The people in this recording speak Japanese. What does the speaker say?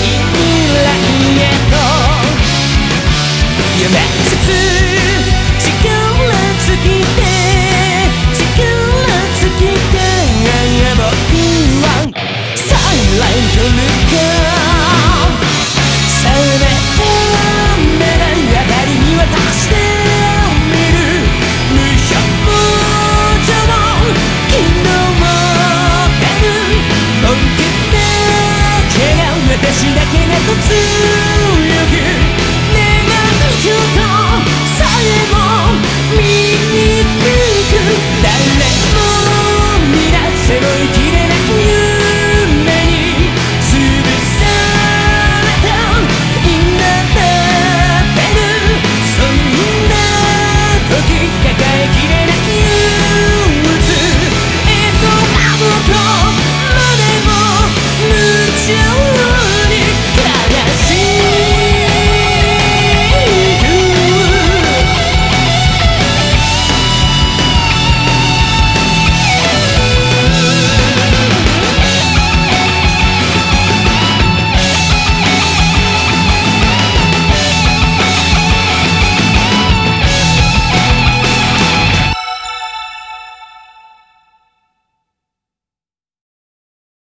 未来へと夢つつ